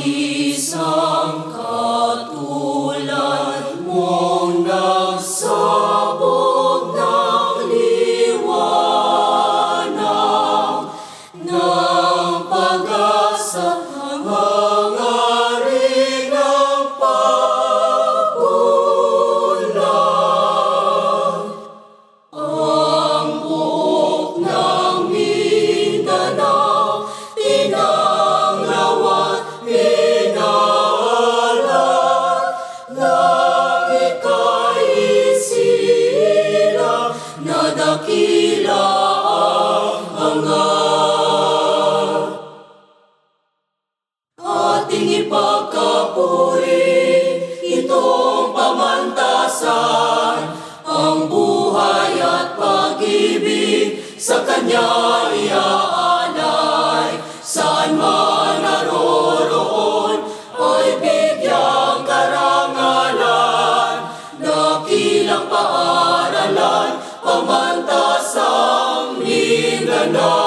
Isang katulad mong nagsabog ating ipagkapuri, itong pamantasan, ang buhay at pag-ibig sa Kanya iaalay. Saan man naroroon, ay bigyang karangalan, nakilang paaralan, pamantasang Mindanao.